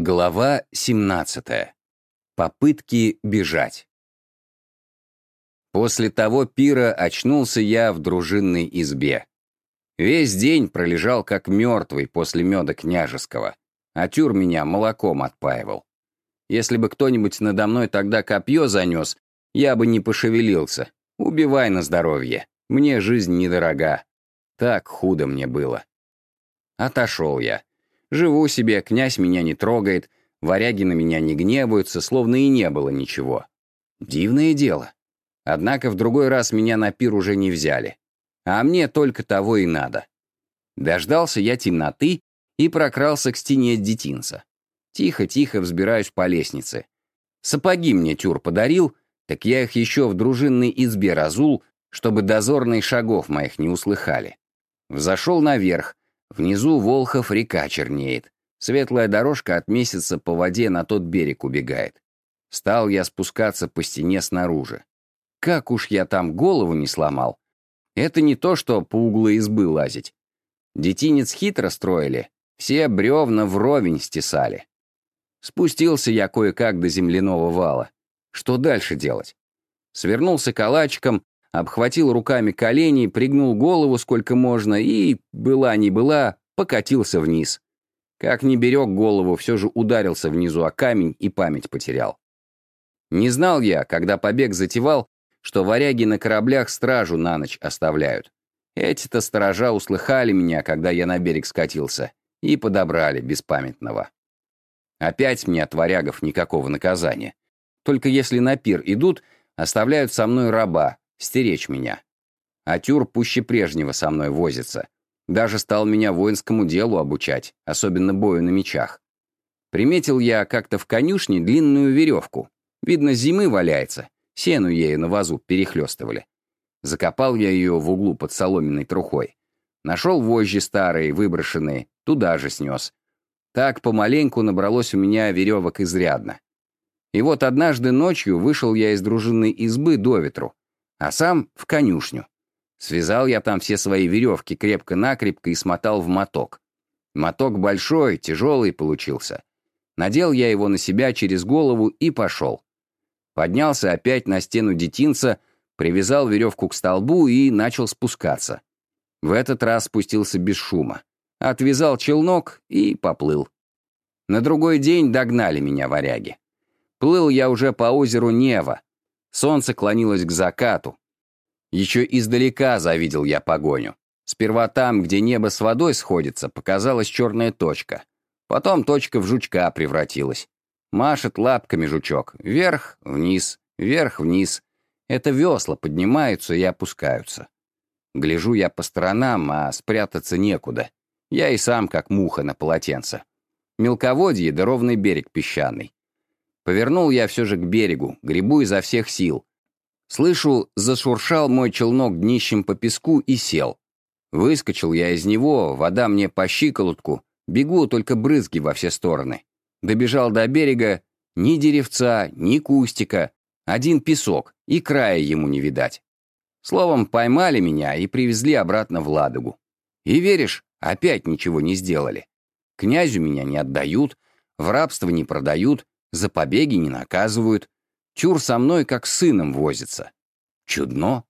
Глава 17. Попытки бежать. После того пира очнулся я в дружинной избе. Весь день пролежал как мертвый после меда княжеского, а тюр меня молоком отпаивал. Если бы кто-нибудь надо мной тогда копье занес, я бы не пошевелился. Убивай на здоровье. Мне жизнь недорога. Так худо мне было. Отошел я. Живу себе, князь меня не трогает, варяги на меня не гневаются, словно и не было ничего. Дивное дело. Однако в другой раз меня на пир уже не взяли. А мне только того и надо. Дождался я темноты и прокрался к стене детинца. Тихо-тихо взбираюсь по лестнице. Сапоги мне тюр подарил, так я их еще в дружинной избе разул, чтобы дозорные шагов моих не услыхали. Взошел наверх, Внизу Волхов река чернеет. Светлая дорожка от месяца по воде на тот берег убегает. Стал я спускаться по стене снаружи. Как уж я там голову не сломал. Это не то, что по углу избы лазить. Детинец хитро строили, все бревна вровень стесали. Спустился я кое-как до земляного вала. Что дальше делать? Свернулся калачиком, обхватил руками колени, пригнул голову сколько можно и, была не была, покатился вниз. Как не берег голову, все же ударился внизу о камень и память потерял. Не знал я, когда побег затевал, что варяги на кораблях стражу на ночь оставляют. Эти-то сторожа услыхали меня, когда я на берег скатился, и подобрали беспамятного. Опять мне от варягов никакого наказания. Только если на пир идут, оставляют со мной раба, стеречь меня. А Тюр пуще прежнего со мной возится. Даже стал меня воинскому делу обучать, особенно бою на мечах. Приметил я как-то в конюшне длинную веревку. Видно, зимы валяется. Сену ею на вазу перехлестывали. Закопал я ее в углу под соломенной трухой. Нашел вожжи старые, выброшенные, туда же снес. Так помаленьку набралось у меня веревок изрядно. И вот однажды ночью вышел я из дружинной избы до ветру, а сам в конюшню. Связал я там все свои веревки крепко-накрепко и смотал в моток. Моток большой, тяжелый получился. Надел я его на себя через голову и пошел. Поднялся опять на стену детинца, привязал веревку к столбу и начал спускаться. В этот раз спустился без шума. Отвязал челнок и поплыл. На другой день догнали меня варяги. Плыл я уже по озеру Нева, Солнце клонилось к закату. Еще издалека завидел я погоню. Сперва там, где небо с водой сходится, показалась черная точка. Потом точка в жучка превратилась. Машет лапками жучок. Вверх, вниз, вверх, вниз. Это весла поднимаются и опускаются. Гляжу я по сторонам, а спрятаться некуда. Я и сам как муха на полотенце. Мелководье да ровный берег песчаный. Повернул я все же к берегу, гребу изо всех сил. Слышу, зашуршал мой челнок днищем по песку и сел. Выскочил я из него, вода мне по щиколотку, бегу, только брызги во все стороны. Добежал до берега, ни деревца, ни кустика, один песок, и края ему не видать. Словом, поймали меня и привезли обратно в Ладогу. И веришь, опять ничего не сделали. Князю меня не отдают, в рабство не продают, за побеги не наказывают. Чур со мной как сыном возится. Чудно.